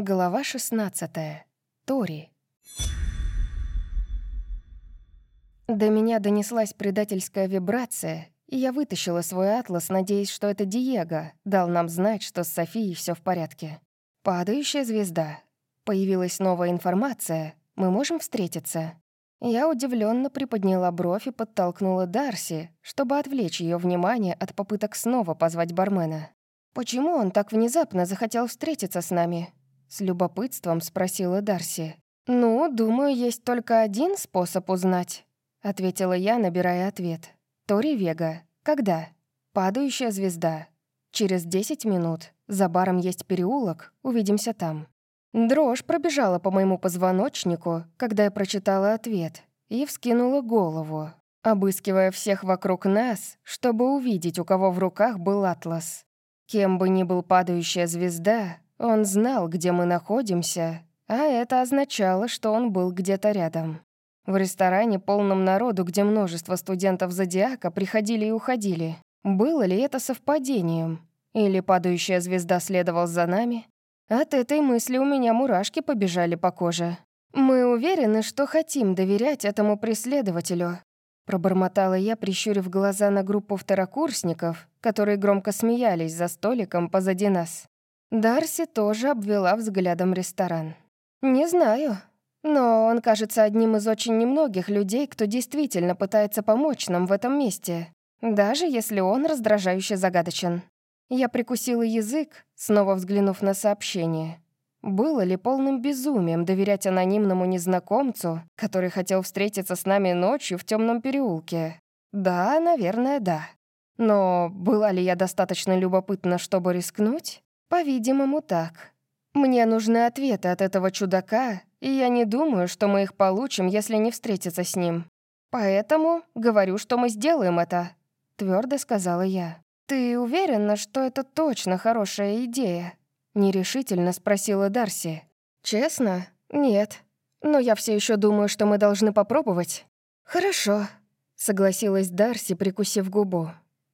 Глава 16. Тори. До меня донеслась предательская вибрация, и я вытащила свой атлас, надеясь, что это Диего дал нам знать, что с Софией все в порядке. Падающая звезда. Появилась новая информация. Мы можем встретиться. Я удивленно приподняла бровь и подтолкнула Дарси, чтобы отвлечь ее внимание от попыток снова позвать бармена. «Почему он так внезапно захотел встретиться с нами?» С любопытством спросила Дарси. «Ну, думаю, есть только один способ узнать», — ответила я, набирая ответ. «Тори Вега. Когда?» «Падающая звезда. Через 10 минут. За баром есть переулок. Увидимся там». Дрожь пробежала по моему позвоночнику, когда я прочитала ответ, и вскинула голову, обыскивая всех вокруг нас, чтобы увидеть, у кого в руках был атлас. Кем бы ни был падающая звезда, он знал, где мы находимся, а это означало, что он был где-то рядом. В ресторане, полном народу, где множество студентов Зодиака приходили и уходили. Было ли это совпадением? Или падающая звезда следовал за нами? От этой мысли у меня мурашки побежали по коже. «Мы уверены, что хотим доверять этому преследователю», Пробормотала я, прищурив глаза на группу второкурсников, которые громко смеялись за столиком позади нас. Дарси тоже обвела взглядом ресторан. «Не знаю, но он кажется одним из очень немногих людей, кто действительно пытается помочь нам в этом месте, даже если он раздражающе загадочен». Я прикусила язык, снова взглянув на сообщение. Было ли полным безумием доверять анонимному незнакомцу, который хотел встретиться с нами ночью в темном переулке? Да, наверное, да. Но была ли я достаточно любопытна, чтобы рискнуть? По-видимому, так. Мне нужны ответы от этого чудака, и я не думаю, что мы их получим, если не встретиться с ним. Поэтому говорю, что мы сделаем это, твердо сказала я. Ты уверена, что это точно хорошая идея? Нерешительно спросила Дарси. «Честно? Нет. Но я все еще думаю, что мы должны попробовать». «Хорошо», — согласилась Дарси, прикусив губу.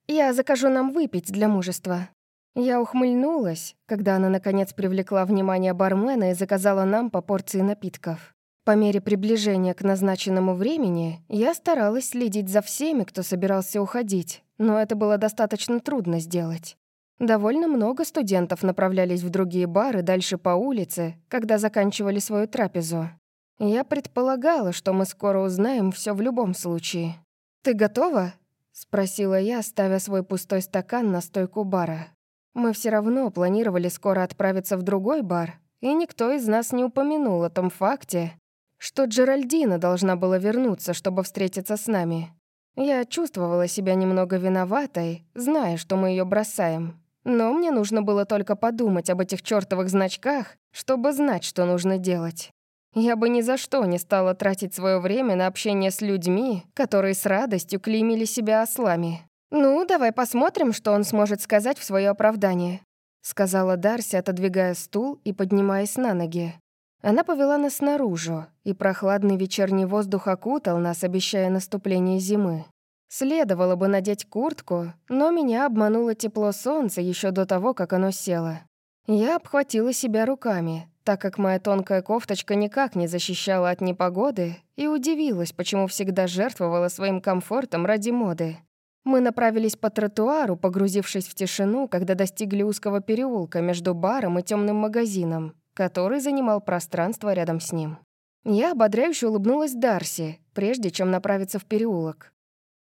«Я закажу нам выпить для мужества». Я ухмыльнулась, когда она, наконец, привлекла внимание бармена и заказала нам по порции напитков. По мере приближения к назначенному времени я старалась следить за всеми, кто собирался уходить, но это было достаточно трудно сделать. Довольно много студентов направлялись в другие бары дальше по улице, когда заканчивали свою трапезу. Я предполагала, что мы скоро узнаем все в любом случае. «Ты готова?» — спросила я, ставя свой пустой стакан на стойку бара. Мы все равно планировали скоро отправиться в другой бар, и никто из нас не упомянул о том факте, что Джеральдина должна была вернуться, чтобы встретиться с нами. Я чувствовала себя немного виноватой, зная, что мы ее бросаем. Но мне нужно было только подумать об этих чёртовых значках, чтобы знать, что нужно делать. Я бы ни за что не стала тратить свое время на общение с людьми, которые с радостью клеймили себя ослами. «Ну, давай посмотрим, что он сможет сказать в свое оправдание», сказала Дарси, отодвигая стул и поднимаясь на ноги. Она повела нас наружу, и прохладный вечерний воздух окутал нас, обещая наступление зимы. Следовало бы надеть куртку, но меня обмануло тепло солнца еще до того, как оно село. Я обхватила себя руками, так как моя тонкая кофточка никак не защищала от непогоды, и удивилась, почему всегда жертвовала своим комфортом ради моды. Мы направились по тротуару, погрузившись в тишину, когда достигли узкого переулка между баром и темным магазином, который занимал пространство рядом с ним. Я ободряюще улыбнулась Дарси, прежде чем направиться в переулок.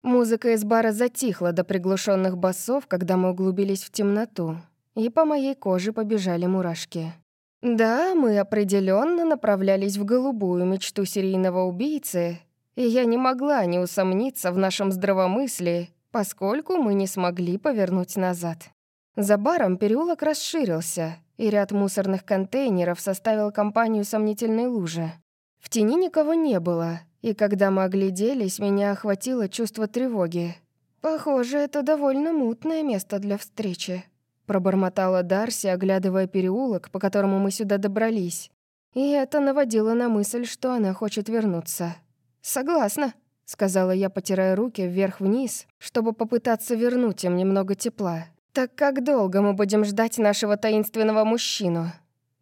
Музыка из бара затихла до приглушенных басов, когда мы углубились в темноту, и по моей коже побежали мурашки. Да, мы определенно направлялись в голубую мечту серийного убийцы, и я не могла не усомниться в нашем здравомыслии, поскольку мы не смогли повернуть назад. За баром переулок расширился, и ряд мусорных контейнеров составил компанию сомнительной лужи. В тени никого не было, и когда мы огляделись, меня охватило чувство тревоги. «Похоже, это довольно мутное место для встречи», — пробормотала Дарси, оглядывая переулок, по которому мы сюда добрались. И это наводило на мысль, что она хочет вернуться. «Согласна», — сказала я, потирая руки вверх-вниз, чтобы попытаться вернуть им немного тепла. «Так как долго мы будем ждать нашего таинственного мужчину?»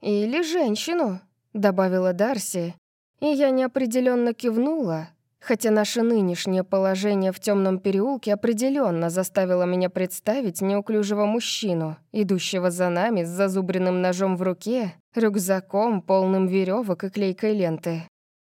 Или женщину», — добавила Дарси. И я неопределенно кивнула, хотя наше нынешнее положение в темном переулке определенно заставило меня представить неуклюжего мужчину, идущего за нами с зазубренным ножом в руке, рюкзаком, полным веревок и клейкой ленты.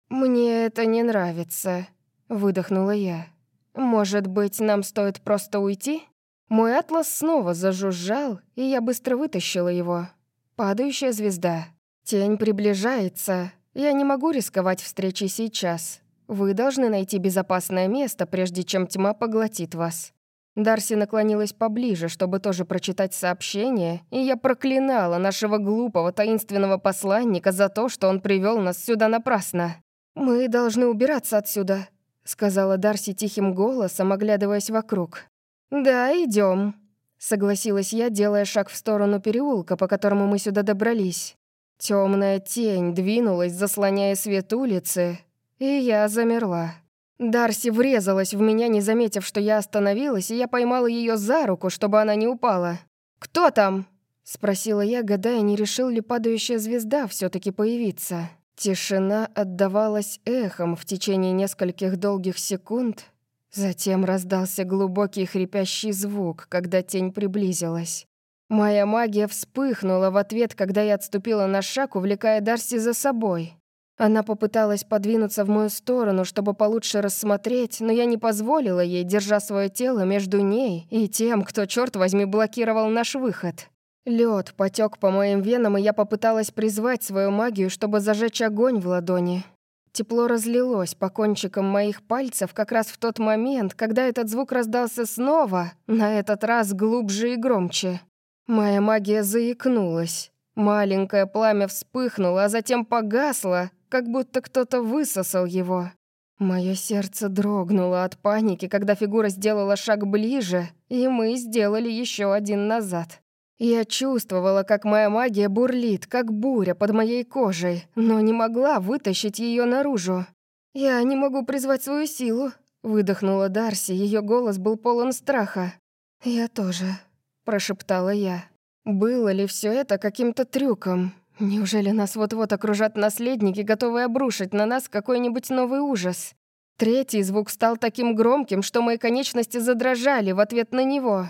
«Мне это не нравится», — выдохнула я. «Может быть, нам стоит просто уйти?» Мой атлас снова зажужжал, и я быстро вытащила его. Падающая звезда. Тень приближается. Я не могу рисковать встречей сейчас. Вы должны найти безопасное место, прежде чем тьма поглотит вас. Дарси наклонилась поближе, чтобы тоже прочитать сообщение, и я проклинала нашего глупого таинственного посланника за то, что он привел нас сюда напрасно. «Мы должны убираться отсюда», — сказала Дарси тихим голосом, оглядываясь вокруг. «Да, идем, согласилась я, делая шаг в сторону переулка, по которому мы сюда добрались. Темная тень двинулась, заслоняя свет улицы, и я замерла. Дарси врезалась в меня, не заметив, что я остановилась, и я поймала ее за руку, чтобы она не упала. «Кто там?» — спросила я, гадая, не решил ли падающая звезда все таки появиться. Тишина отдавалась эхом в течение нескольких долгих секунд, Затем раздался глубокий хрипящий звук, когда тень приблизилась. Моя магия вспыхнула в ответ, когда я отступила на шаг, увлекая Дарси за собой. Она попыталась подвинуться в мою сторону, чтобы получше рассмотреть, но я не позволила ей, держа свое тело между ней и тем, кто, черт возьми, блокировал наш выход. Лед потек по моим венам, и я попыталась призвать свою магию, чтобы зажечь огонь в ладони. Тепло разлилось по кончикам моих пальцев как раз в тот момент, когда этот звук раздался снова, на этот раз глубже и громче. Моя магия заикнулась. Маленькое пламя вспыхнуло, а затем погасло, как будто кто-то высосал его. Мое сердце дрогнуло от паники, когда фигура сделала шаг ближе, и мы сделали еще один назад. Я чувствовала, как моя магия бурлит, как буря под моей кожей, но не могла вытащить ее наружу. «Я не могу призвать свою силу», — выдохнула Дарси, ее голос был полон страха. «Я тоже», — прошептала я. «Было ли все это каким-то трюком? Неужели нас вот-вот окружат наследники, готовые обрушить на нас какой-нибудь новый ужас?» Третий звук стал таким громким, что мои конечности задрожали в ответ на него.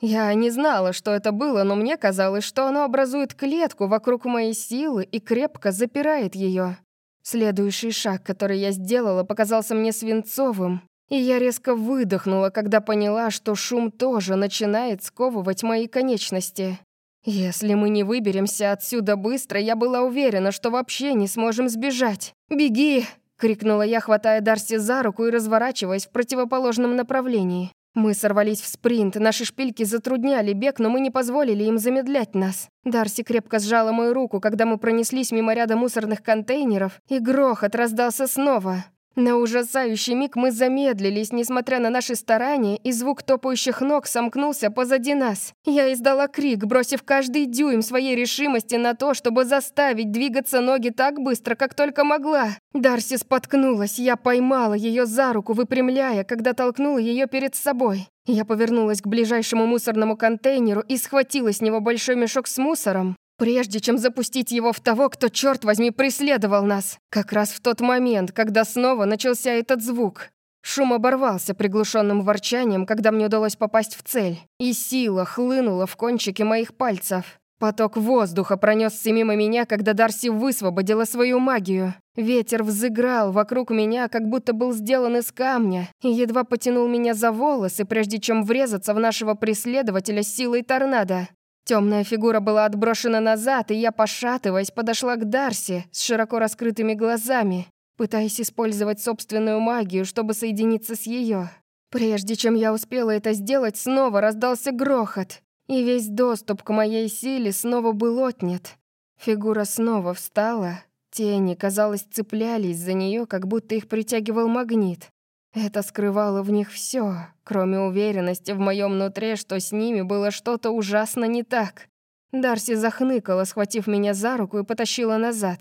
Я не знала, что это было, но мне казалось, что оно образует клетку вокруг моей силы и крепко запирает ее. Следующий шаг, который я сделала, показался мне свинцовым, и я резко выдохнула, когда поняла, что шум тоже начинает сковывать мои конечности. Если мы не выберемся отсюда быстро, я была уверена, что вообще не сможем сбежать. «Беги!» — крикнула я, хватая Дарси за руку и разворачиваясь в противоположном направлении. Мы сорвались в спринт, наши шпильки затрудняли бег, но мы не позволили им замедлять нас. Дарси крепко сжала мою руку, когда мы пронеслись мимо ряда мусорных контейнеров, и грохот раздался снова. На ужасающий миг мы замедлились, несмотря на наши старания, и звук топающих ног сомкнулся позади нас. Я издала крик, бросив каждый дюйм своей решимости на то, чтобы заставить двигаться ноги так быстро, как только могла. Дарси споткнулась, я поймала ее за руку, выпрямляя, когда толкнула ее перед собой. Я повернулась к ближайшему мусорному контейнеру и схватила с него большой мешок с мусором, прежде чем запустить его в того, кто, черт возьми, преследовал нас. Как раз в тот момент, когда снова начался этот звук. Шум оборвался приглушенным ворчанием, когда мне удалось попасть в цель, и сила хлынула в кончики моих пальцев. Поток воздуха пронесся мимо меня, когда Дарси высвободила свою магию. Ветер взыграл вокруг меня, как будто был сделан из камня, и едва потянул меня за волосы, прежде чем врезаться в нашего преследователя силой торнадо. Темная фигура была отброшена назад, и я, пошатываясь, подошла к Дарси с широко раскрытыми глазами, пытаясь использовать собственную магию, чтобы соединиться с ее. Прежде чем я успела это сделать, снова раздался грохот, и весь доступ к моей силе снова был отнят. Фигура снова встала, тени, казалось, цеплялись за нее, как будто их притягивал магнит. Это скрывало в них все, кроме уверенности в моем нутре, что с ними было что-то ужасно не так. Дарси захныкала, схватив меня за руку и потащила назад.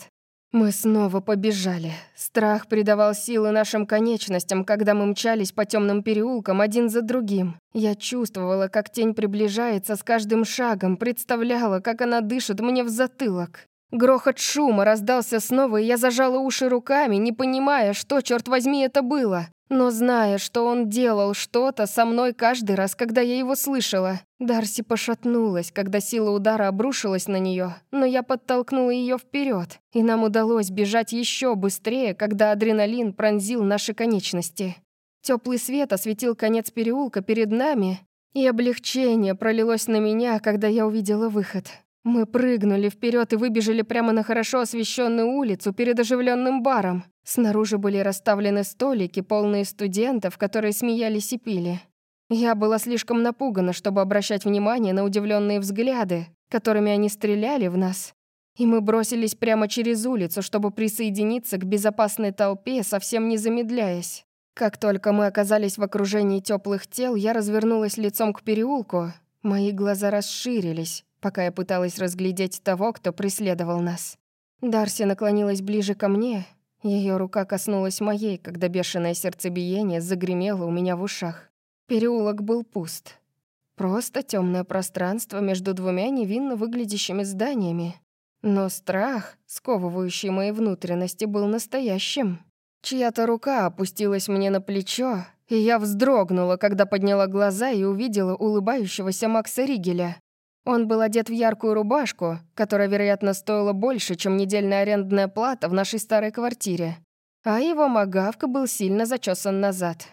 Мы снова побежали. Страх придавал силы нашим конечностям, когда мы мчались по темным переулкам один за другим. Я чувствовала, как тень приближается с каждым шагом, представляла, как она дышит мне в затылок. Грохот шума раздался снова, и я зажала уши руками, не понимая, что, черт возьми, это было. Но зная, что он делал что-то со мной каждый раз, когда я его слышала. Дарси пошатнулась, когда сила удара обрушилась на нее, но я подтолкнула ее вперед, и нам удалось бежать еще быстрее, когда адреналин пронзил наши конечности. Теплый свет осветил конец переулка перед нами, и облегчение пролилось на меня, когда я увидела выход. Мы прыгнули вперед и выбежали прямо на хорошо освещенную улицу перед оживленным баром. Снаружи были расставлены столики, полные студентов, которые смеялись и пили. Я была слишком напугана, чтобы обращать внимание на удивленные взгляды, которыми они стреляли в нас. И мы бросились прямо через улицу, чтобы присоединиться к безопасной толпе, совсем не замедляясь. Как только мы оказались в окружении теплых тел, я развернулась лицом к переулку. Мои глаза расширились пока я пыталась разглядеть того, кто преследовал нас. Дарси наклонилась ближе ко мне. Ее рука коснулась моей, когда бешеное сердцебиение загремело у меня в ушах. Переулок был пуст. Просто темное пространство между двумя невинно выглядящими зданиями. Но страх, сковывающий мои внутренности, был настоящим. Чья-то рука опустилась мне на плечо, и я вздрогнула, когда подняла глаза и увидела улыбающегося Макса Ригеля. Он был одет в яркую рубашку, которая, вероятно, стоила больше, чем недельная арендная плата в нашей старой квартире. А его магавка был сильно зачесан назад.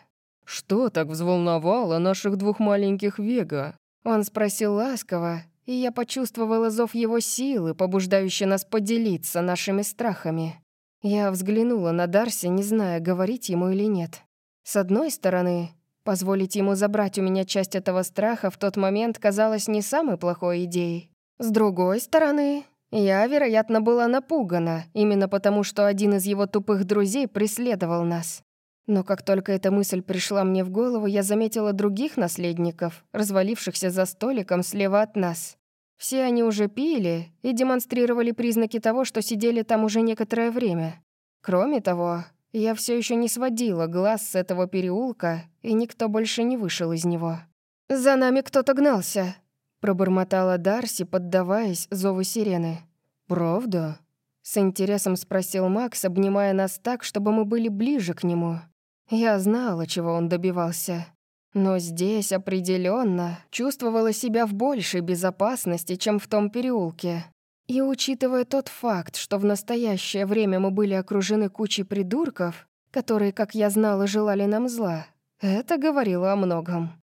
«Что так взволновало наших двух маленьких Вега?» Он спросил ласково, и я почувствовала зов его силы, побуждающий нас поделиться нашими страхами. Я взглянула на Дарси, не зная, говорить ему или нет. С одной стороны, Позволить ему забрать у меня часть этого страха в тот момент казалось не самой плохой идеей. С другой стороны, я, вероятно, была напугана, именно потому что один из его тупых друзей преследовал нас. Но как только эта мысль пришла мне в голову, я заметила других наследников, развалившихся за столиком слева от нас. Все они уже пили и демонстрировали признаки того, что сидели там уже некоторое время. Кроме того, я все еще не сводила глаз с этого переулка, и никто больше не вышел из него. «За нами кто-то гнался», — пробормотала Дарси, поддаваясь зову сирены. «Правда?» — с интересом спросил Макс, обнимая нас так, чтобы мы были ближе к нему. Я знала, чего он добивался. Но здесь определенно чувствовала себя в большей безопасности, чем в том переулке. И учитывая тот факт, что в настоящее время мы были окружены кучей придурков, которые, как я знала, желали нам зла, это говорило о многом.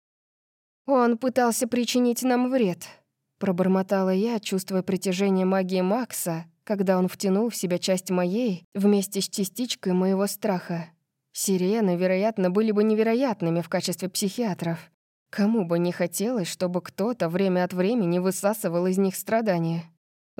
«Он пытался причинить нам вред», — пробормотала я, чувствуя притяжение магии Макса, когда он втянул в себя часть моей вместе с частичкой моего страха. Сирены, вероятно, были бы невероятными в качестве психиатров. Кому бы не хотелось, чтобы кто-то время от времени высасывал из них страдания.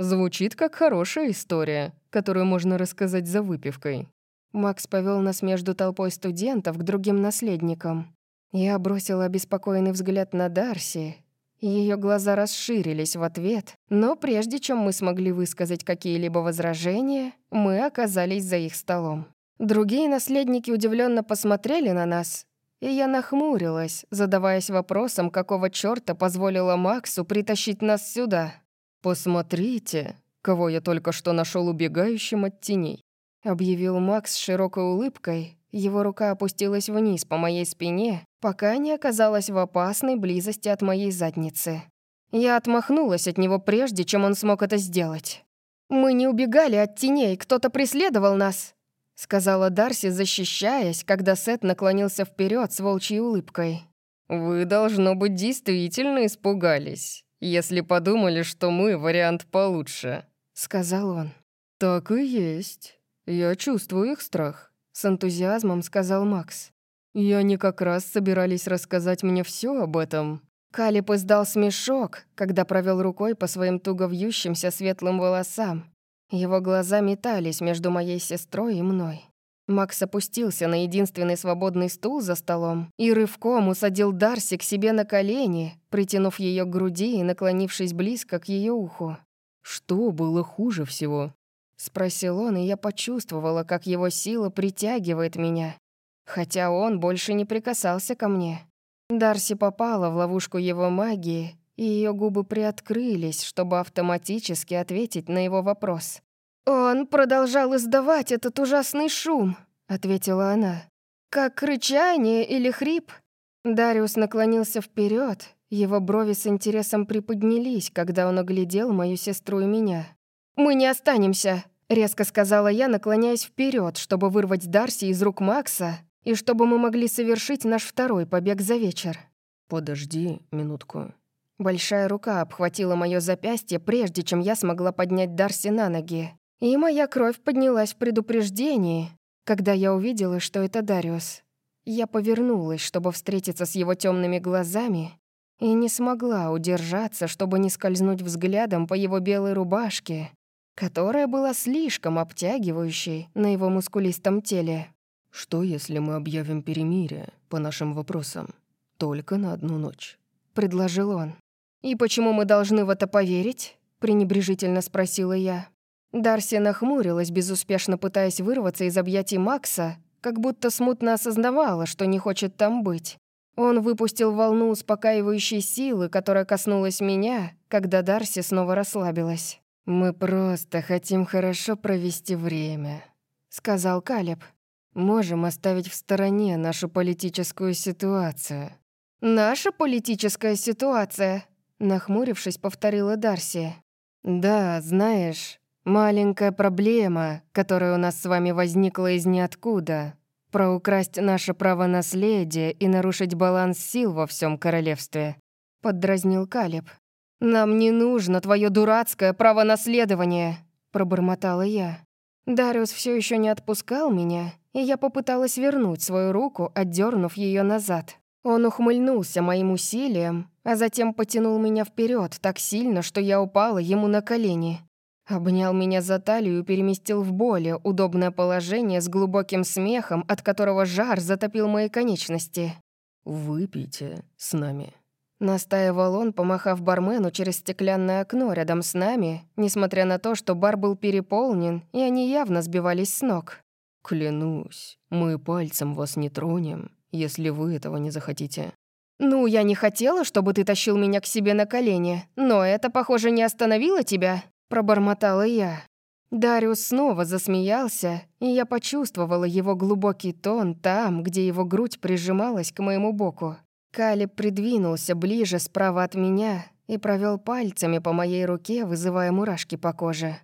Звучит как хорошая история, которую можно рассказать за выпивкой. Макс повел нас между толпой студентов к другим наследникам. Я бросила обеспокоенный взгляд на Дарси. Ее глаза расширились в ответ, но прежде чем мы смогли высказать какие-либо возражения, мы оказались за их столом. Другие наследники удивленно посмотрели на нас, и я нахмурилась, задаваясь вопросом, какого чёрта позволила Максу притащить нас сюда. «Посмотрите, кого я только что нашел убегающим от теней», объявил Макс с широкой улыбкой. Его рука опустилась вниз по моей спине, пока не оказалась в опасной близости от моей задницы. Я отмахнулась от него прежде, чем он смог это сделать. «Мы не убегали от теней, кто-то преследовал нас», сказала Дарси, защищаясь, когда Сет наклонился вперед с волчьей улыбкой. «Вы, должно быть, действительно испугались если подумали, что мы вариант получше», — сказал он. «Так и есть. Я чувствую их страх», — с энтузиазмом сказал Макс. «И они как раз собирались рассказать мне все об этом». Калип издал смешок, когда провел рукой по своим туго вьющимся светлым волосам. Его глаза метались между моей сестрой и мной. Макс опустился на единственный свободный стул за столом и рывком усадил Дарси к себе на колени, притянув ее к груди и наклонившись близко к ее уху. «Что было хуже всего?» — спросил он, и я почувствовала, как его сила притягивает меня, хотя он больше не прикасался ко мне. Дарси попала в ловушку его магии, и ее губы приоткрылись, чтобы автоматически ответить на его вопрос. «Он продолжал издавать этот ужасный шум», — ответила она. «Как рычание или хрип?» Дариус наклонился вперед, его брови с интересом приподнялись, когда он оглядел мою сестру и меня. «Мы не останемся», — резко сказала я, наклоняясь вперед, чтобы вырвать Дарси из рук Макса и чтобы мы могли совершить наш второй побег за вечер. «Подожди минутку». Большая рука обхватила мое запястье, прежде чем я смогла поднять Дарси на ноги. И моя кровь поднялась в предупреждении, когда я увидела, что это Дариус. Я повернулась, чтобы встретиться с его темными глазами, и не смогла удержаться, чтобы не скользнуть взглядом по его белой рубашке, которая была слишком обтягивающей на его мускулистом теле. «Что, если мы объявим перемирие по нашим вопросам? Только на одну ночь», — предложил он. «И почему мы должны в это поверить?» — пренебрежительно спросила я. Дарси нахмурилась, безуспешно пытаясь вырваться из объятий Макса, как будто смутно осознавала, что не хочет там быть. Он выпустил волну успокаивающей силы, которая коснулась меня, когда Дарси снова расслабилась. «Мы просто хотим хорошо провести время», — сказал Калеб. «Можем оставить в стороне нашу политическую ситуацию». «Наша политическая ситуация?» — нахмурившись, повторила Дарси. «Да, знаешь, маленькая проблема, которая у нас с вами возникла из ниоткуда, про украсть наше право наследия и нарушить баланс сил во всем королевстве», — поддразнил Калиб. «Нам не нужно твое дурацкое право наследования», — пробормотала я. Дариус все еще не отпускал меня, и я попыталась вернуть свою руку, отдернув ее назад. Он ухмыльнулся моим усилием, а затем потянул меня вперед так сильно, что я упала ему на колени. Обнял меня за талию и переместил в более удобное положение с глубоким смехом, от которого жар затопил мои конечности. «Выпейте с нами», — настаивал он, помахав бармену через стеклянное окно рядом с нами, несмотря на то, что бар был переполнен, и они явно сбивались с ног. «Клянусь, мы пальцем вас не тронем, если вы этого не захотите». «Ну, я не хотела, чтобы ты тащил меня к себе на колени, но это, похоже, не остановило тебя», пробормотала я. Дариус снова засмеялся, и я почувствовала его глубокий тон там, где его грудь прижималась к моему боку. Калиб придвинулся ближе справа от меня и провел пальцами по моей руке, вызывая мурашки по коже.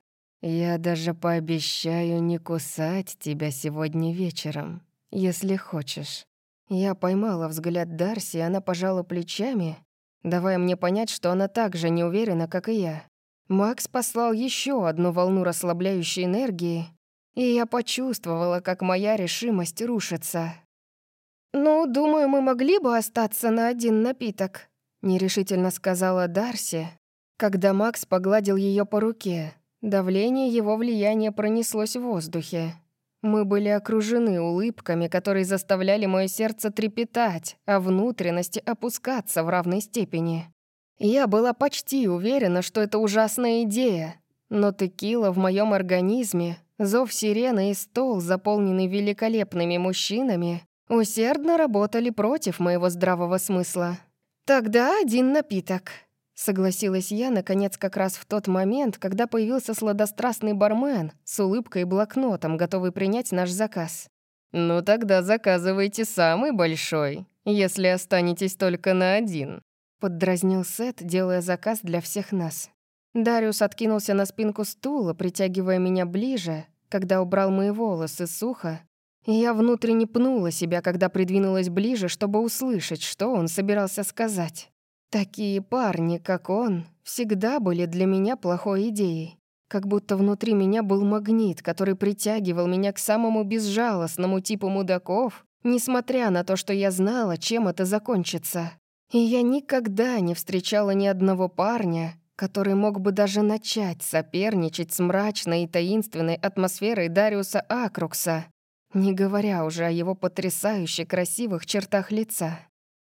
«Я даже пообещаю не кусать тебя сегодня вечером, если хочешь». Я поймала взгляд Дарси, и она пожала плечами, давая мне понять, что она так же не уверена, как и я. Макс послал еще одну волну расслабляющей энергии, и я почувствовала, как моя решимость рушится. «Ну, думаю, мы могли бы остаться на один напиток», — нерешительно сказала Дарси, когда Макс погладил ее по руке. Давление его влияния пронеслось в воздухе. Мы были окружены улыбками, которые заставляли мое сердце трепетать, а внутренности опускаться в равной степени. Я была почти уверена, что это ужасная идея, но текила в моем организме, зов сирены и стол, заполненный великолепными мужчинами, усердно работали против моего здравого смысла. «Тогда один напиток», — согласилась я, наконец, как раз в тот момент, когда появился сладострастный бармен с улыбкой и блокнотом, готовый принять наш заказ. «Ну тогда заказывайте самый большой, если останетесь только на один», Поддразнил Сет, делая заказ для всех нас. Дариус откинулся на спинку стула, притягивая меня ближе, когда убрал мои волосы сухо, и я внутренне пнула себя, когда придвинулась ближе, чтобы услышать, что он собирался сказать. Такие парни, как он, всегда были для меня плохой идеей. Как будто внутри меня был магнит, который притягивал меня к самому безжалостному типу мудаков, несмотря на то, что я знала, чем это закончится. И я никогда не встречала ни одного парня, который мог бы даже начать соперничать с мрачной и таинственной атмосферой Дариуса Акрукса, не говоря уже о его потрясающе красивых чертах лица.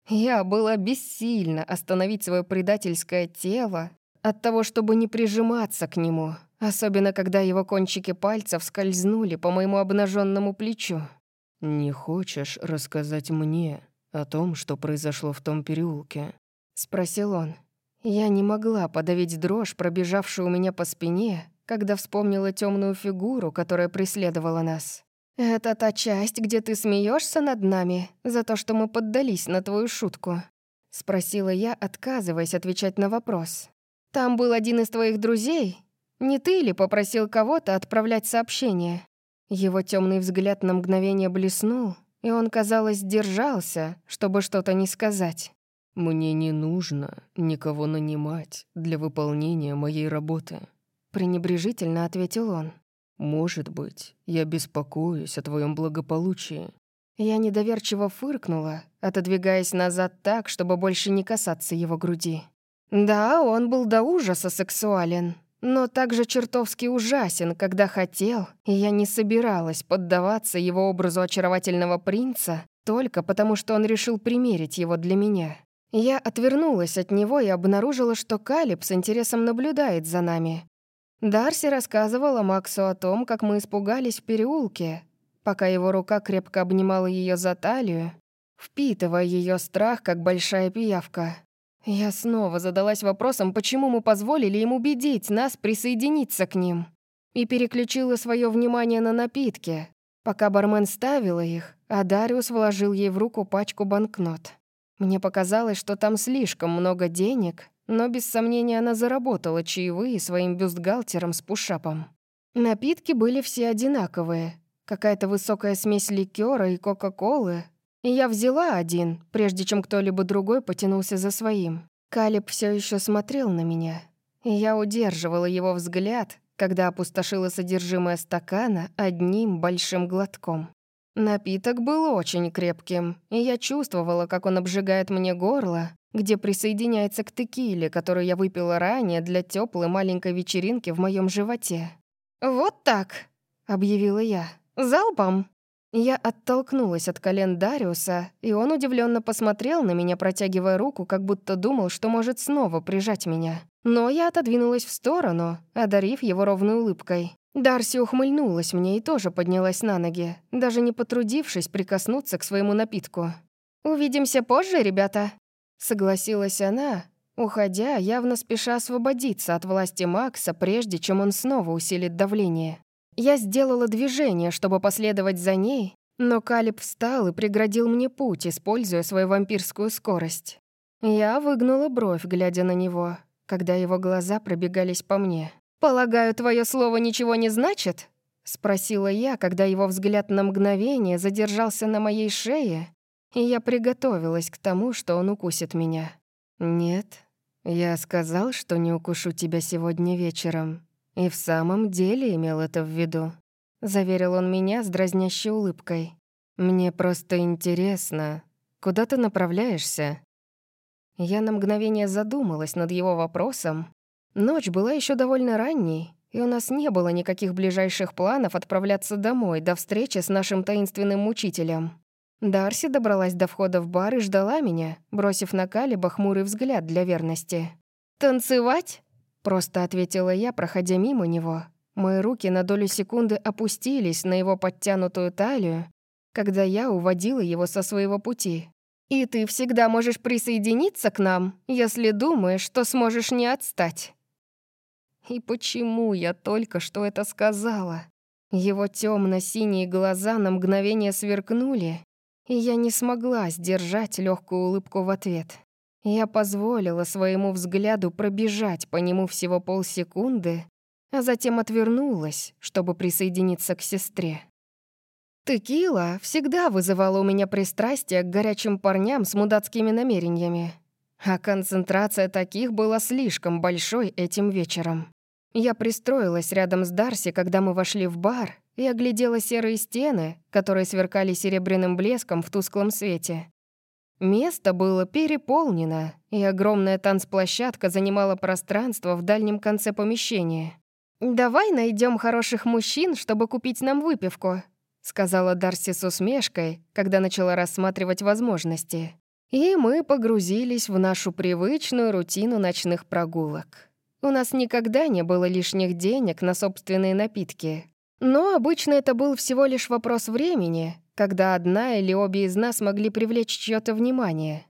Я была бессильна остановить свое предательское тело от того, чтобы не прижиматься к нему, особенно когда его кончики пальцев скользнули по моему обнаженному плечу. «Не хочешь рассказать мне?» О том, что произошло в том переулке?» — спросил он. Я не могла подавить дрожь, пробежавшую у меня по спине, когда вспомнила темную фигуру, которая преследовала нас. «Это та часть, где ты смеешься над нами за то, что мы поддались на твою шутку?» — спросила я, отказываясь отвечать на вопрос. «Там был один из твоих друзей? Не ты ли попросил кого-то отправлять сообщение?» Его темный взгляд на мгновение блеснул, и он, казалось, держался, чтобы что-то не сказать. «Мне не нужно никого нанимать для выполнения моей работы», — пренебрежительно ответил он. «Может быть, я беспокоюсь о твоем благополучии». Я недоверчиво фыркнула, отодвигаясь назад так, чтобы больше не касаться его груди. Да, он был до ужаса сексуален, но также чертовски ужасен, когда хотел, и я не собиралась поддаваться его образу очаровательного принца только потому, что он решил примерить его для меня. Я отвернулась от него и обнаружила, что Калиб с интересом наблюдает за нами. Дарси рассказывала Максу о том, как мы испугались в переулке, пока его рука крепко обнимала ее за талию, впитывая ее страх, как большая пиявка. Я снова задалась вопросом, почему мы позволили им убедить нас присоединиться к ним. И переключила свое внимание на напитки, пока бармен ставила их, а Дариус вложил ей в руку пачку банкнот. Мне показалось, что там слишком много денег, но без сомнения она заработала чаевые своим бюстгальтером с пушапом. Напитки были все одинаковые. Какая-то высокая смесь ликера и кока-колы. Я взяла один, прежде чем кто-либо другой потянулся за своим. Калиб все еще смотрел на меня. И я удерживала его взгляд, когда опустошила содержимое стакана одним большим глотком. Напиток был очень крепким, и я чувствовала, как он обжигает мне горло, где присоединяется к текиле, которую я выпила ранее для теплой маленькой вечеринки в моем животе. «Вот так», — объявила я. «Залпом!» Я оттолкнулась от колен Дариуса, и он удивленно посмотрел на меня, протягивая руку, как будто думал, что может снова прижать меня. Но я отодвинулась в сторону, одарив его ровной улыбкой. Дарси ухмыльнулась мне и тоже поднялась на ноги, даже не потрудившись прикоснуться к своему напитку. «Увидимся позже, ребята», — согласилась она, уходя, явно спеша освободиться от власти Макса, прежде чем он снова усилит давление. Я сделала движение, чтобы последовать за ней, но Калиб встал и преградил мне путь, используя свою вампирскую скорость. Я выгнула бровь, глядя на него, когда его глаза пробегались по мне. «Полагаю, твое слово ничего не значит?» — спросила я, когда его взгляд на мгновение задержался на моей шее, и я приготовилась к тому, что он укусит меня. «Нет, я сказал, что не укушу тебя сегодня вечером, и в самом деле имел это в виду», — заверил он меня с дразнящей улыбкой. «Мне просто интересно, куда ты направляешься?» Я на мгновение задумалась над его вопросом, Ночь была еще довольно ранней, и у нас не было никаких ближайших планов отправляться домой до встречи с нашим таинственным мучителем. Дарси добралась до входа в бар и ждала меня, бросив на Калиба хмурый взгляд для верности. «Танцевать?» — просто ответила я, проходя мимо него. Мои руки на долю секунды опустились на его подтянутую талию, когда я уводила его со своего пути. «И ты всегда можешь присоединиться к нам, если думаешь, что сможешь не отстать». И почему я только что это сказала? Его темно-синие глаза на мгновение сверкнули, и я не смогла сдержать легкую улыбку в ответ. Я позволила своему взгляду пробежать по нему всего полсекунды, а затем отвернулась, чтобы присоединиться к сестре. Текила всегда вызывала у меня пристрастие к горячим парням с мудацкими намерениями, а концентрация таких была слишком большой этим вечером. Я пристроилась рядом с Дарси, когда мы вошли в бар, и оглядела серые стены, которые сверкали серебряным блеском в тусклом свете. Место было переполнено, и огромная танцплощадка занимала пространство в дальнем конце помещения. «Давай найдем хороших мужчин, чтобы купить нам выпивку», сказала Дарси с усмешкой, когда начала рассматривать возможности. И мы погрузились в нашу привычную рутину ночных прогулок. У нас никогда не было лишних денег на собственные напитки. Но обычно это был всего лишь вопрос времени, когда одна или обе из нас могли привлечь чьё-то внимание.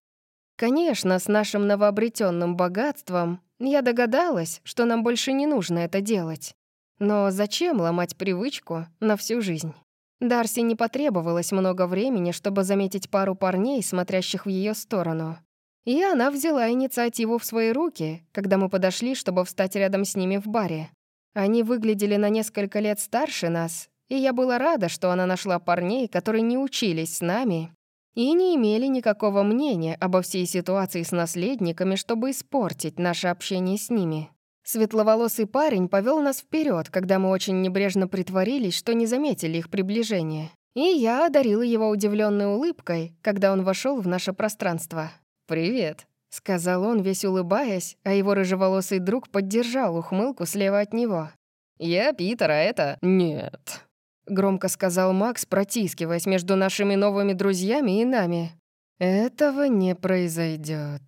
Конечно, с нашим новообретенным богатством я догадалась, что нам больше не нужно это делать. Но зачем ломать привычку на всю жизнь? Дарси не потребовалось много времени, чтобы заметить пару парней, смотрящих в ее сторону. И она взяла инициативу в свои руки, когда мы подошли, чтобы встать рядом с ними в баре. Они выглядели на несколько лет старше нас, и я была рада, что она нашла парней, которые не учились с нами и не имели никакого мнения обо всей ситуации с наследниками, чтобы испортить наше общение с ними. Светловолосый парень повел нас вперед, когда мы очень небрежно притворились, что не заметили их приближения. И я одарила его удивленной улыбкой, когда он вошел в наше пространство. «Привет», — сказал он, весь улыбаясь, а его рыжеволосый друг поддержал ухмылку слева от него. «Я Питер, а это...» «Нет», — громко сказал Макс, протискиваясь между нашими новыми друзьями и нами. «Этого не произойдет.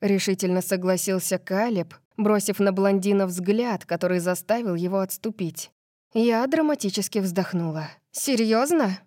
решительно согласился Калиб, бросив на блондина взгляд, который заставил его отступить. Я драматически вздохнула. Серьезно?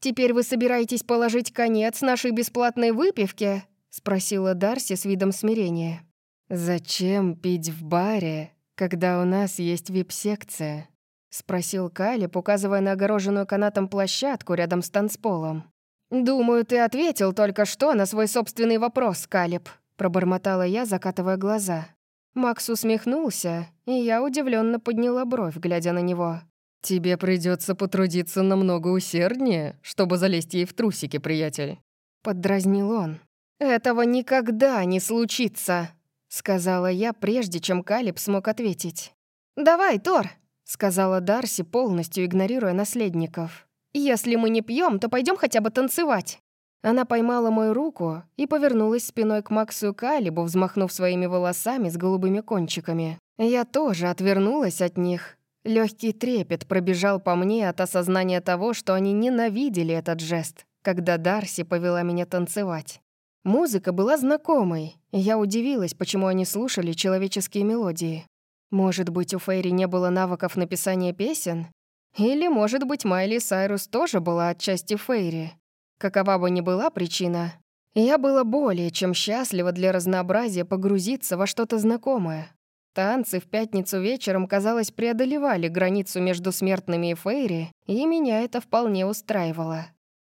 Теперь вы собираетесь положить конец нашей бесплатной выпивке?» — спросила Дарси с видом смирения. «Зачем пить в баре, когда у нас есть вип-секция?» — спросил Калиб, указывая на огороженную канатом площадку рядом с танцполом. «Думаю, ты ответил только что на свой собственный вопрос, Калиб», — пробормотала я, закатывая глаза. Макс усмехнулся, и я удивленно подняла бровь, глядя на него. «Тебе придется потрудиться намного усерднее, чтобы залезть ей в трусики, приятель», — поддразнил он. «Этого никогда не случится», — сказала я, прежде чем Калиб смог ответить. «Давай, Тор», — сказала Дарси, полностью игнорируя наследников. «Если мы не пьем, то пойдем хотя бы танцевать». Она поймала мою руку и повернулась спиной к Максу Калибу, взмахнув своими волосами с голубыми кончиками. Я тоже отвернулась от них. Легкий трепет пробежал по мне от осознания того, что они ненавидели этот жест, когда Дарси повела меня танцевать. Музыка была знакомой, я удивилась, почему они слушали человеческие мелодии. Может быть, у Фейри не было навыков написания песен? Или, может быть, Майли Сайрус тоже была отчасти Фейри? Какова бы ни была причина, я была более чем счастлива для разнообразия погрузиться во что-то знакомое. Танцы в пятницу вечером, казалось, преодолевали границу между смертными и Фейри, и меня это вполне устраивало.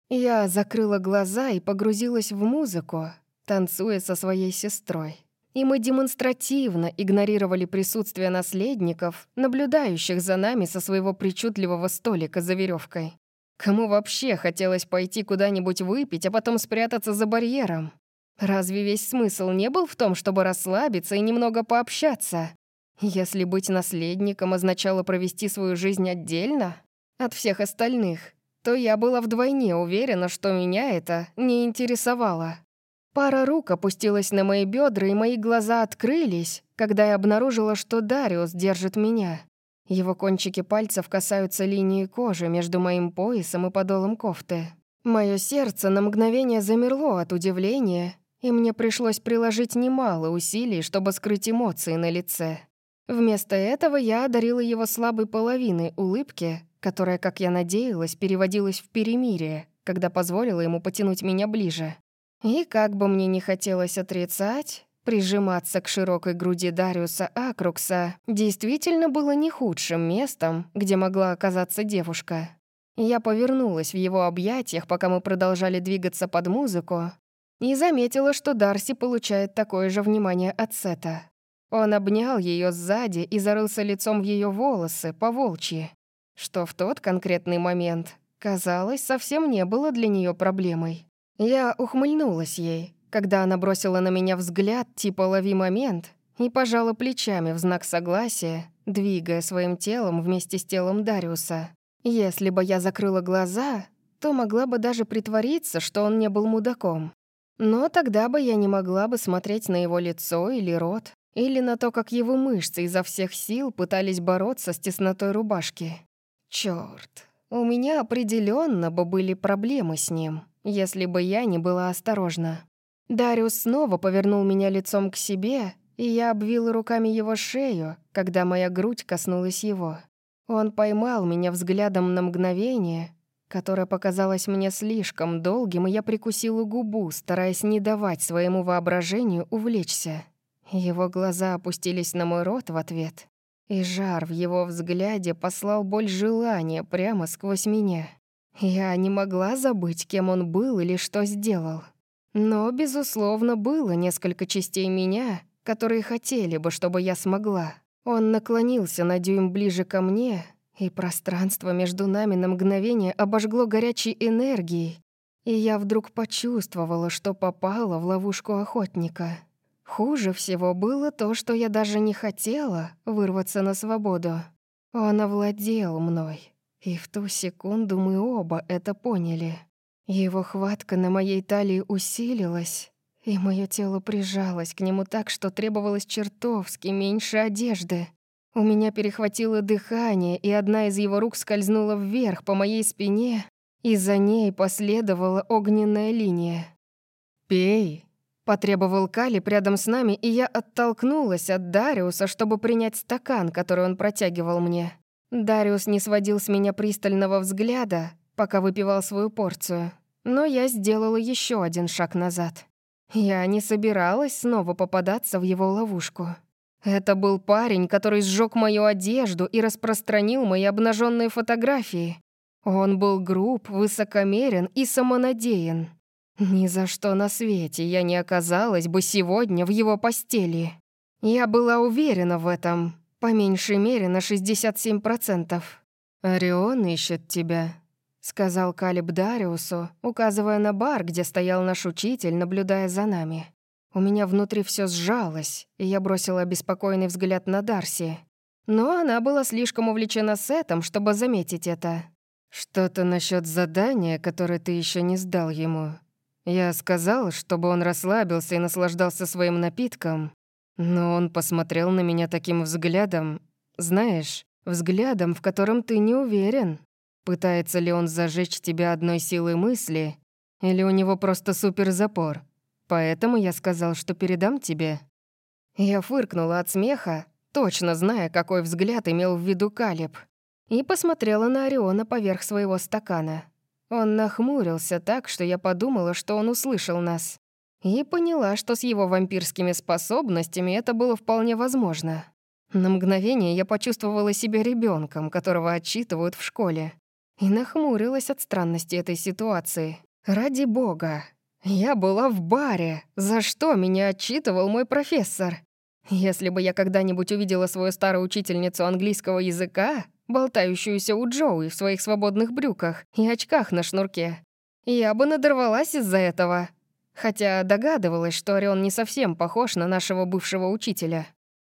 Я закрыла глаза и погрузилась в музыку, танцуя со своей сестрой. И мы демонстративно игнорировали присутствие наследников, наблюдающих за нами со своего причудливого столика за веревкой. Кому вообще хотелось пойти куда-нибудь выпить, а потом спрятаться за барьером? Разве весь смысл не был в том, чтобы расслабиться и немного пообщаться? Если быть наследником означало провести свою жизнь отдельно от всех остальных, то я была вдвойне уверена, что меня это не интересовало. Пара рук опустилась на мои бедра, и мои глаза открылись, когда я обнаружила, что Дариус держит меня. Его кончики пальцев касаются линии кожи между моим поясом и подолом кофты. Мое сердце на мгновение замерло от удивления, и мне пришлось приложить немало усилий, чтобы скрыть эмоции на лице. Вместо этого я одарила его слабой половиной улыбки, которая, как я надеялась, переводилась в перемирие, когда позволила ему потянуть меня ближе. И как бы мне не хотелось отрицать, Прижиматься к широкой груди Дариуса Акрукса действительно было не худшим местом, где могла оказаться девушка. Я повернулась в его объятиях, пока мы продолжали двигаться под музыку, и заметила, что Дарси получает такое же внимание от Сета. Он обнял ее сзади и зарылся лицом в ее волосы, по волчьи, что в тот конкретный момент, казалось, совсем не было для нее проблемой. Я ухмыльнулась ей, когда она бросила на меня взгляд, типа «лови момент», и пожала плечами в знак согласия, двигая своим телом вместе с телом Дариуса. Если бы я закрыла глаза, то могла бы даже притвориться, что он не был мудаком. Но тогда бы я не могла бы смотреть на его лицо или рот, или на то, как его мышцы изо всех сил пытались бороться с теснотой рубашки. Чёрт, у меня определенно бы были проблемы с ним, если бы я не была осторожна. Дариус снова повернул меня лицом к себе, и я обвила руками его шею, когда моя грудь коснулась его. Он поймал меня взглядом на мгновение, которое показалось мне слишком долгим, и я прикусила губу, стараясь не давать своему воображению увлечься. Его глаза опустились на мой рот в ответ, и жар в его взгляде послал боль желания прямо сквозь меня. Я не могла забыть, кем он был или что сделал. Но, безусловно, было несколько частей меня, которые хотели бы, чтобы я смогла. Он наклонился на дюйм ближе ко мне, и пространство между нами на мгновение обожгло горячей энергией, и я вдруг почувствовала, что попала в ловушку охотника. Хуже всего было то, что я даже не хотела вырваться на свободу. Он овладел мной, и в ту секунду мы оба это поняли. Его хватка на моей талии усилилась, и мое тело прижалось к нему так, что требовалось чертовски меньше одежды. У меня перехватило дыхание, и одна из его рук скользнула вверх по моей спине, и за ней последовала огненная линия. «Пей», Потребовал Калиб рядом с нами, и я оттолкнулась от Дариуса, чтобы принять стакан, который он протягивал мне. Дариус не сводил с меня пристального взгляда, пока выпивал свою порцию. Но я сделала еще один шаг назад. Я не собиралась снова попадаться в его ловушку. Это был парень, который сжег мою одежду и распространил мои обнаженные фотографии. Он был груб, высокомерен и самонадеян. Ни за что на свете я не оказалась бы сегодня в его постели. Я была уверена в этом, по меньшей мере на 67%. «Орион ищет тебя», — сказал Калиб Дариусу, указывая на бар, где стоял наш учитель, наблюдая за нами. У меня внутри все сжалось, и я бросила беспокойный взгляд на Дарси. Но она была слишком увлечена сетом, чтобы заметить это. «Что-то насчет задания, которое ты еще не сдал ему», я сказал, чтобы он расслабился и наслаждался своим напитком, но он посмотрел на меня таким взглядом, знаешь, взглядом, в котором ты не уверен, пытается ли он зажечь тебя одной силой мысли, или у него просто суперзапор. Поэтому я сказал, что передам тебе. Я фыркнула от смеха, точно зная, какой взгляд имел в виду Калиб, и посмотрела на Ориона поверх своего стакана. Он нахмурился так, что я подумала, что он услышал нас. И поняла, что с его вампирскими способностями это было вполне возможно. На мгновение я почувствовала себя ребенком, которого отчитывают в школе. И нахмурилась от странности этой ситуации. Ради бога. Я была в баре. За что меня отчитывал мой профессор? Если бы я когда-нибудь увидела свою старую учительницу английского языка, болтающуюся у Джоуи в своих свободных брюках и очках на шнурке. Я бы надорвалась из-за этого. Хотя догадывалась, что Орион не совсем похож на нашего бывшего учителя.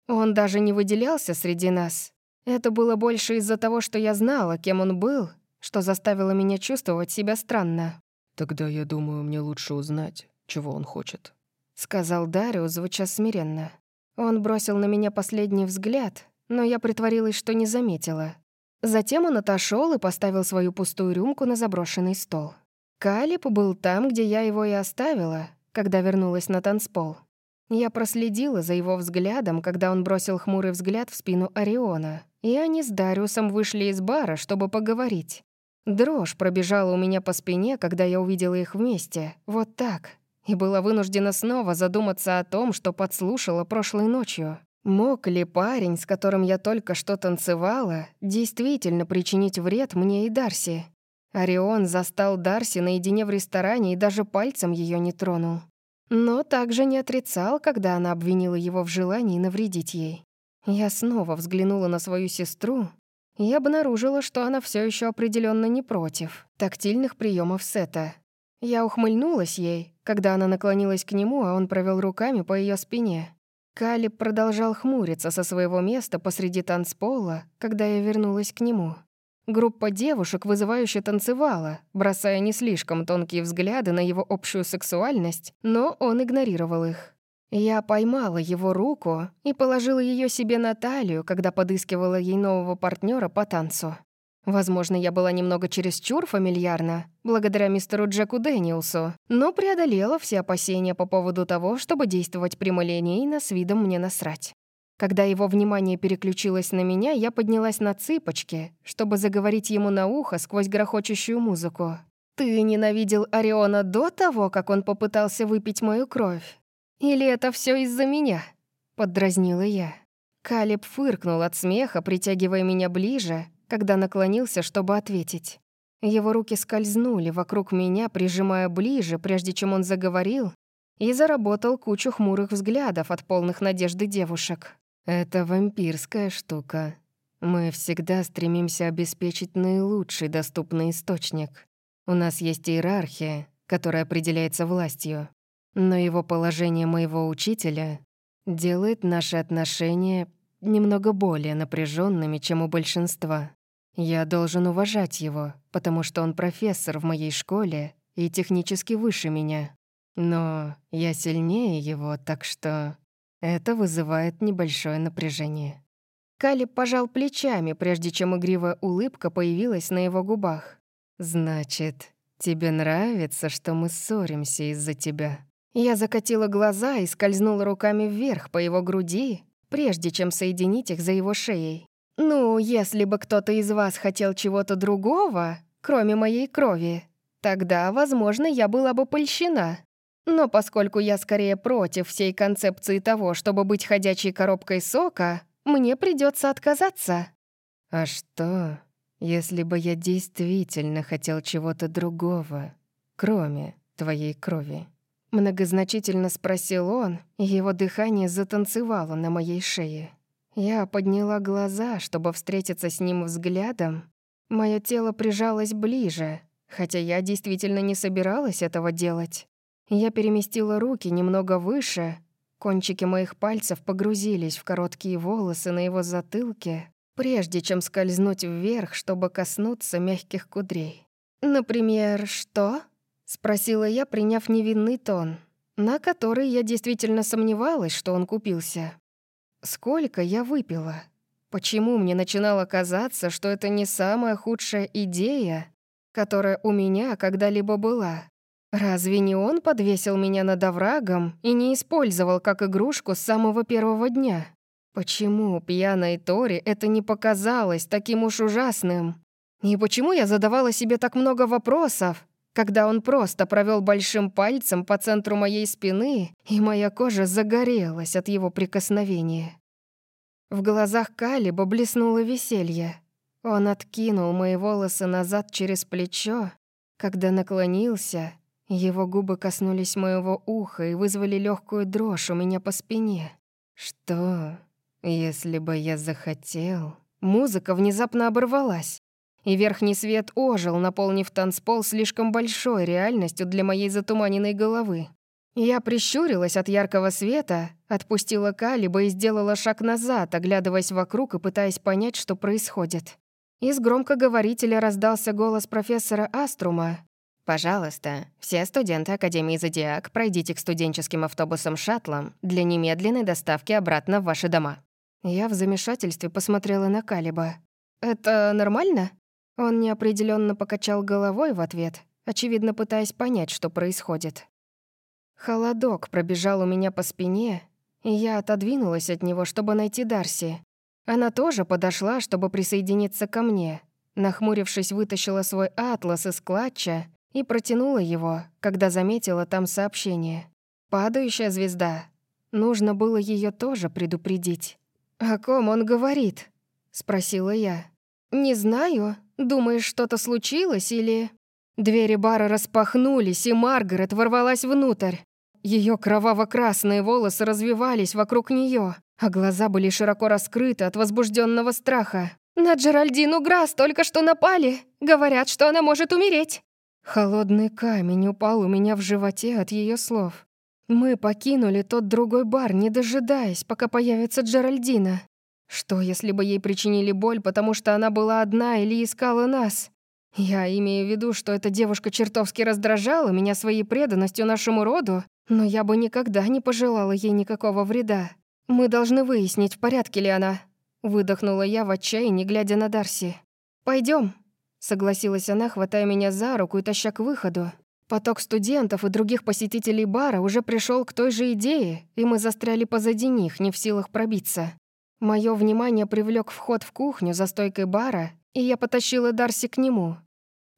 Он даже не выделялся среди нас. Это было больше из-за того, что я знала, кем он был, что заставило меня чувствовать себя странно. «Тогда, я думаю, мне лучше узнать, чего он хочет», — сказал Дариус, звуча смиренно. Он бросил на меня последний взгляд, но я притворилась, что не заметила. Затем он отошел и поставил свою пустую рюмку на заброшенный стол. Калиб был там, где я его и оставила, когда вернулась на танцпол. Я проследила за его взглядом, когда он бросил хмурый взгляд в спину Ориона, и они с Дариусом вышли из бара, чтобы поговорить. Дрожь пробежала у меня по спине, когда я увидела их вместе, вот так, и была вынуждена снова задуматься о том, что подслушала прошлой ночью. Мог ли парень, с которым я только что танцевала, действительно причинить вред мне и Дарси? Орион застал Дарси наедине в ресторане и даже пальцем ее не тронул. Но также не отрицал, когда она обвинила его в желании навредить ей. Я снова взглянула на свою сестру и обнаружила, что она все еще определенно не против тактильных приемов сета. Я ухмыльнулась ей, когда она наклонилась к нему, а он провел руками по ее спине. Калиб продолжал хмуриться со своего места посреди танцпола, когда я вернулась к нему. Группа девушек вызывающе танцевала, бросая не слишком тонкие взгляды на его общую сексуальность, но он игнорировал их. Я поймала его руку и положила ее себе на талию, когда подыскивала ей нового партнера по танцу. Возможно, я была немного чересчур фамильярна, благодаря мистеру Джеку Дэниелсу, но преодолела все опасения по поводу того, чтобы действовать прямолинейно с видом мне насрать. Когда его внимание переключилось на меня, я поднялась на цыпочки, чтобы заговорить ему на ухо сквозь грохочущую музыку. «Ты ненавидел Ориона до того, как он попытался выпить мою кровь? Или это все из-за меня?» — поддразнила я. Калиб фыркнул от смеха, притягивая меня ближе, когда наклонился, чтобы ответить. Его руки скользнули вокруг меня, прижимая ближе, прежде чем он заговорил, и заработал кучу хмурых взглядов от полных надежды девушек. Это вампирская штука. Мы всегда стремимся обеспечить наилучший доступный источник. У нас есть иерархия, которая определяется властью. Но его положение моего учителя делает наши отношения немного более напряженными, чем у большинства. Я должен уважать его, потому что он профессор в моей школе и технически выше меня. Но я сильнее его, так что это вызывает небольшое напряжение. Калиб пожал плечами, прежде чем игривая улыбка появилась на его губах. «Значит, тебе нравится, что мы ссоримся из-за тебя?» Я закатила глаза и скользнула руками вверх по его груди, прежде чем соединить их за его шеей. «Ну, если бы кто-то из вас хотел чего-то другого, кроме моей крови, тогда, возможно, я была бы польщена. Но поскольку я скорее против всей концепции того, чтобы быть ходячей коробкой сока, мне придется отказаться. А что, если бы я действительно хотел чего-то другого, кроме твоей крови? Многозначительно спросил он, и его дыхание затанцевало на моей шее. Я подняла глаза, чтобы встретиться с ним взглядом. Мое тело прижалось ближе, хотя я действительно не собиралась этого делать. Я переместила руки немного выше, кончики моих пальцев погрузились в короткие волосы на его затылке, прежде чем скользнуть вверх, чтобы коснуться мягких кудрей. «Например, что?» — спросила я, приняв невинный тон, на который я действительно сомневалась, что он купился. «Сколько я выпила? Почему мне начинало казаться, что это не самая худшая идея, которая у меня когда-либо была?» Разве не он подвесил меня над оврагом и не использовал как игрушку с самого первого дня? Почему пьяной Тори это не показалось таким уж ужасным? И почему я задавала себе так много вопросов, когда он просто провел большим пальцем по центру моей спины, и моя кожа загорелась от его прикосновения? В глазах Калиба блеснуло веселье. Он откинул мои волосы назад через плечо, когда наклонился его губы коснулись моего уха и вызвали легкую дрожь у меня по спине. Что, если бы я захотел? Музыка внезапно оборвалась, и верхний свет ожил, наполнив танцпол слишком большой реальностью для моей затуманенной головы. Я прищурилась от яркого света, отпустила Калиба и сделала шаг назад, оглядываясь вокруг и пытаясь понять, что происходит. Из громкоговорителя раздался голос профессора Аструма, Пожалуйста, все студенты Академии Зодиак, пройдите к студенческим автобусам-шаттлам для немедленной доставки обратно в ваши дома». Я в замешательстве посмотрела на Калиба. «Это нормально?» Он неопределенно покачал головой в ответ, очевидно пытаясь понять, что происходит. Холодок пробежал у меня по спине, и я отодвинулась от него, чтобы найти Дарси. Она тоже подошла, чтобы присоединиться ко мне. Нахмурившись, вытащила свой атлас из клатча и протянула его, когда заметила там сообщение. «Падающая звезда. Нужно было ее тоже предупредить». «О ком он говорит?» — спросила я. «Не знаю. Думаешь, что-то случилось или...» Двери бара распахнулись, и Маргарет ворвалась внутрь. Ее кроваво-красные волосы развивались вокруг нее, а глаза были широко раскрыты от возбужденного страха. «На Джеральдину Грасс только что напали. Говорят, что она может умереть». Холодный камень упал у меня в животе от ее слов. Мы покинули тот другой бар, не дожидаясь, пока появится Джеральдина. Что, если бы ей причинили боль, потому что она была одна или искала нас? Я имею в виду, что эта девушка чертовски раздражала меня своей преданностью нашему роду, но я бы никогда не пожелала ей никакого вреда. Мы должны выяснить, в порядке ли она. Выдохнула я в отчаянии, глядя на Дарси. Пойдем. Согласилась она, хватая меня за руку и таща к выходу. Поток студентов и других посетителей бара уже пришел к той же идее, и мы застряли позади них, не в силах пробиться. Мое внимание привлек вход в кухню за стойкой бара, и я потащила Дарси к нему.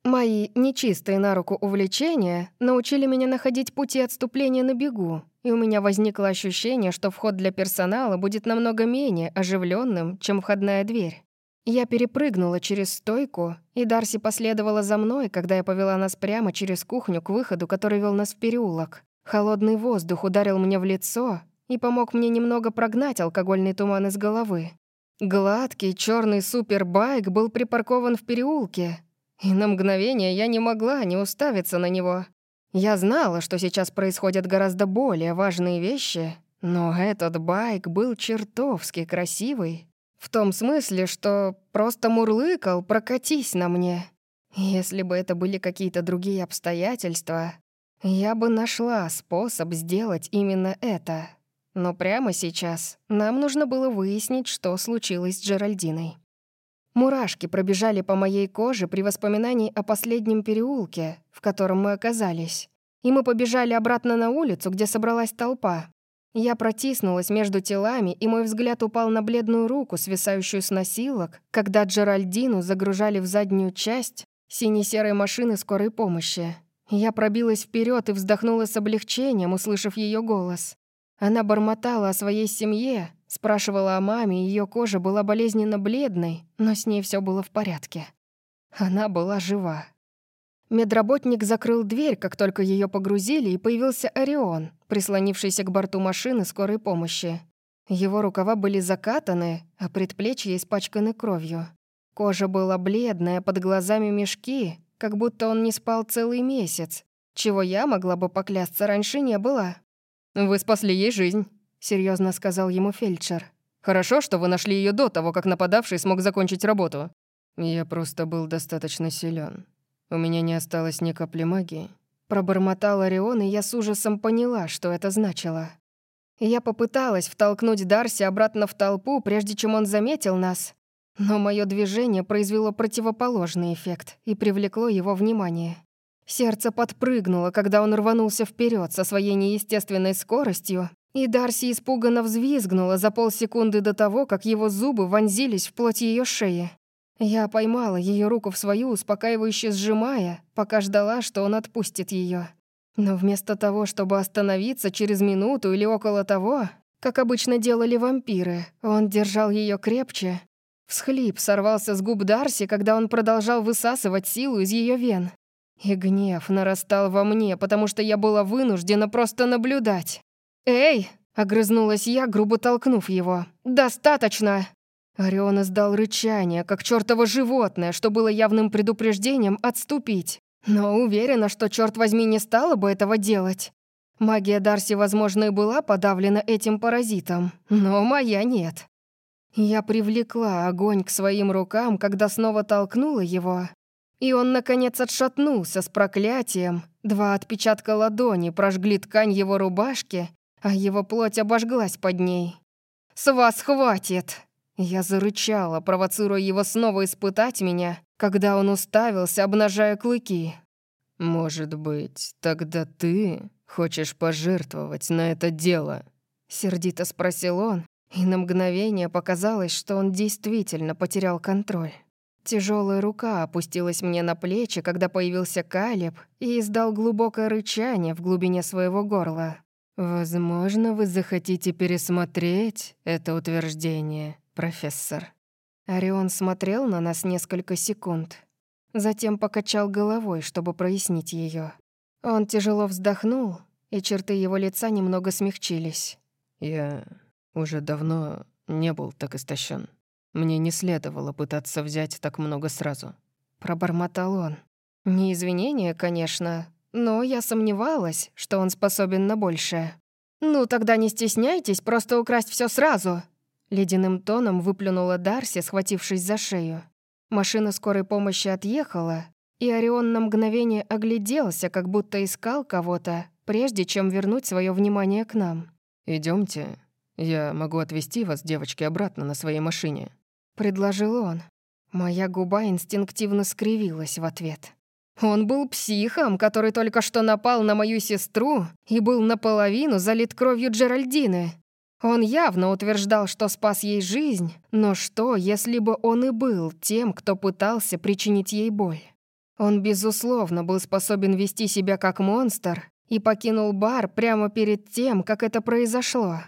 Мои нечистые на руку увлечения научили меня находить пути отступления на бегу, и у меня возникло ощущение, что вход для персонала будет намного менее оживленным, чем входная дверь. Я перепрыгнула через стойку, и Дарси последовала за мной, когда я повела нас прямо через кухню к выходу, который вел нас в переулок. Холодный воздух ударил мне в лицо и помог мне немного прогнать алкогольный туман из головы. Гладкий черный супербайк был припаркован в переулке, и на мгновение я не могла не уставиться на него. Я знала, что сейчас происходят гораздо более важные вещи, но этот байк был чертовски красивый. В том смысле, что просто мурлыкал «прокатись на мне». Если бы это были какие-то другие обстоятельства, я бы нашла способ сделать именно это. Но прямо сейчас нам нужно было выяснить, что случилось с Джеральдиной. Мурашки пробежали по моей коже при воспоминании о последнем переулке, в котором мы оказались. И мы побежали обратно на улицу, где собралась толпа. Я протиснулась между телами, и мой взгляд упал на бледную руку, свисающую с носилок, когда Джеральдину загружали в заднюю часть сине-серой машины скорой помощи. Я пробилась вперед и вздохнула с облегчением, услышав ее голос. Она бормотала о своей семье, Спрашивала о маме, ее кожа была болезненно бледной, но с ней все было в порядке. Она была жива. Медработник закрыл дверь, как только ее погрузили, и появился Орион, прислонившийся к борту машины скорой помощи. Его рукава были закатаны, а предплечья испачканы кровью. Кожа была бледная, под глазами мешки, как будто он не спал целый месяц, чего я могла бы поклясться раньше не было. «Вы спасли ей жизнь», серьезно сказал ему фельдшер. «Хорошо, что вы нашли ее до того, как нападавший смог закончить работу». «Я просто был достаточно силен. У меня не осталось ни капли магии». Пробормотал Орион, и я с ужасом поняла, что это значило. Я попыталась втолкнуть Дарси обратно в толпу, прежде чем он заметил нас, но мое движение произвело противоположный эффект и привлекло его внимание. Сердце подпрыгнуло, когда он рванулся вперед со своей неестественной скоростью и Дарси испуганно взвизгнула за полсекунды до того, как его зубы вонзились в плоть ее шеи. Я поймала ее руку в свою, успокаивающе сжимая, пока ждала, что он отпустит ее. Но вместо того, чтобы остановиться через минуту или около того, как обычно делали вампиры, он держал ее крепче. Всхлип сорвался с губ Дарси, когда он продолжал высасывать силу из ее вен. И гнев нарастал во мне, потому что я была вынуждена просто наблюдать. «Эй!» — огрызнулась я, грубо толкнув его. «Достаточно!» Орион издал рычание, как чертово животное, что было явным предупреждением отступить. Но уверена, что, черт возьми, не стала бы этого делать. Магия Дарси, возможно, и была подавлена этим паразитом, но моя нет. Я привлекла огонь к своим рукам, когда снова толкнула его, и он, наконец, отшатнулся с проклятием. Два отпечатка ладони прожгли ткань его рубашки, а его плоть обожглась под ней. «С вас хватит!» Я зарычала, провоцируя его снова испытать меня, когда он уставился, обнажая клыки. «Может быть, тогда ты хочешь пожертвовать на это дело?» Сердито спросил он, и на мгновение показалось, что он действительно потерял контроль. Тяжелая рука опустилась мне на плечи, когда появился Калиб и издал глубокое рычание в глубине своего горла. «Возможно, вы захотите пересмотреть это утверждение, профессор». Орион смотрел на нас несколько секунд, затем покачал головой, чтобы прояснить ее. Он тяжело вздохнул, и черты его лица немного смягчились. «Я уже давно не был так истощен. Мне не следовало пытаться взять так много сразу». Пробормотал он. «Не извинения, конечно, но я сомневалась, что он способен на большее. «Ну, тогда не стесняйтесь, просто украсть все сразу!» Ледяным тоном выплюнула Дарси, схватившись за шею. Машина скорой помощи отъехала, и Орион на мгновение огляделся, как будто искал кого-то, прежде чем вернуть свое внимание к нам. Идемте, я могу отвезти вас, девочки, обратно на своей машине», — предложил он. Моя губа инстинктивно скривилась в ответ. Он был психом, который только что напал на мою сестру и был наполовину залит кровью Джеральдины. Он явно утверждал, что спас ей жизнь, но что, если бы он и был тем, кто пытался причинить ей боль? Он, безусловно, был способен вести себя как монстр и покинул бар прямо перед тем, как это произошло.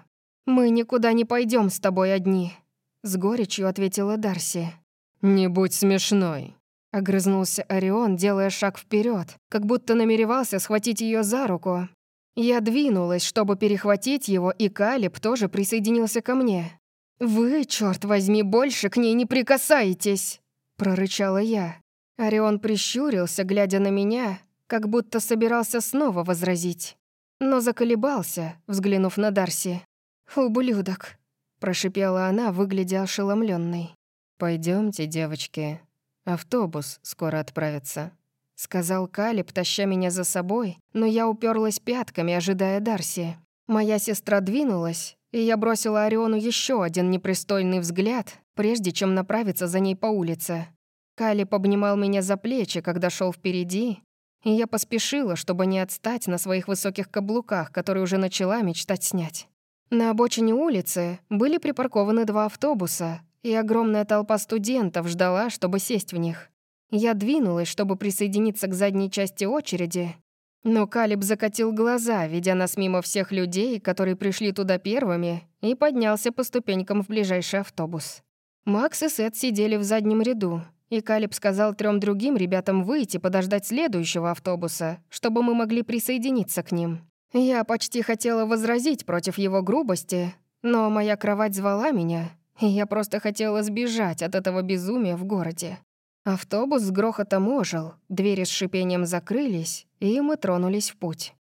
«Мы никуда не пойдем с тобой одни», — с горечью ответила Дарси. «Не будь смешной», — огрызнулся Орион, делая шаг вперед, как будто намеревался схватить ее за руку. Я двинулась, чтобы перехватить его, и Калиб тоже присоединился ко мне. «Вы, черт возьми, больше к ней не прикасаетесь!» — прорычала я. Орион прищурился, глядя на меня, как будто собирался снова возразить. Но заколебался, взглянув на Дарси. «Ублюдок», — прошипела она, выглядя ошеломленной. Пойдемте, девочки. Автобус скоро отправится», — сказал Калиб, таща меня за собой, но я уперлась пятками, ожидая Дарси. Моя сестра двинулась, и я бросила Ориону еще один непристойный взгляд, прежде чем направиться за ней по улице. Калиб обнимал меня за плечи, когда шел впереди, и я поспешила, чтобы не отстать на своих высоких каблуках, которые уже начала мечтать снять. На обочине улицы были припаркованы два автобуса, и огромная толпа студентов ждала, чтобы сесть в них. Я двинулась, чтобы присоединиться к задней части очереди, но Калиб закатил глаза, ведя нас мимо всех людей, которые пришли туда первыми, и поднялся по ступенькам в ближайший автобус. Макс и Сет сидели в заднем ряду, и Калиб сказал трем другим ребятам выйти подождать следующего автобуса, чтобы мы могли присоединиться к ним. Я почти хотела возразить против его грубости, но моя кровать звала меня, и я просто хотела сбежать от этого безумия в городе. Автобус с грохотом ожил, двери с шипением закрылись, и мы тронулись в путь.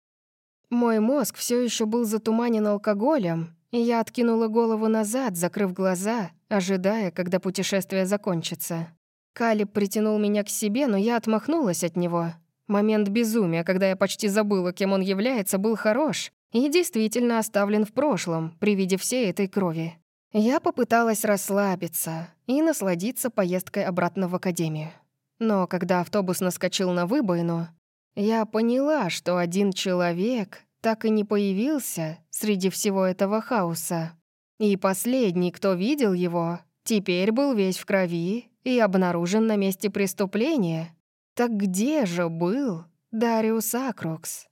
Мой мозг все еще был затуманен алкоголем, и я откинула голову назад, закрыв глаза, ожидая, когда путешествие закончится. Калиб притянул меня к себе, но я отмахнулась от него. Момент безумия, когда я почти забыла, кем он является, был хорош и действительно оставлен в прошлом при виде всей этой крови. Я попыталась расслабиться и насладиться поездкой обратно в академию. Но когда автобус наскочил на выбоину, я поняла, что один человек так и не появился среди всего этого хаоса. И последний, кто видел его, теперь был весь в крови и обнаружен на месте преступления. Так где же был Дариус Акрокс?